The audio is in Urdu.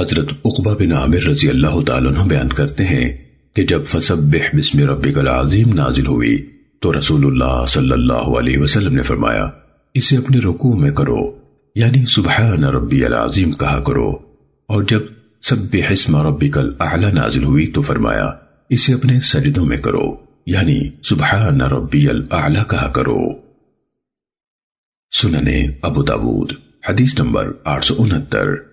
حضرت عقبہ بن عامر رضی اللہ تعالیٰ عنہ بیان کرتے ہیں کہ جب فسبح بسم ربک العظیم نازل ہوئی تو رسول اللہ صلی اللہ علیہ وسلم نے فرمایا، اسے اپنے رکوع میں کرو یعنی سبحان ربی العظیم کہا کرو۔ اور جب سبح اسم ربک الاعلی نازل ہوئی تو فرمایا، اسے اپنے سجدوں میں کرو یعنی سبحان ربی الاعلی کہا کرو۔ سننے ابو داود، حدیث نمبر آٹھ سو انہتر۔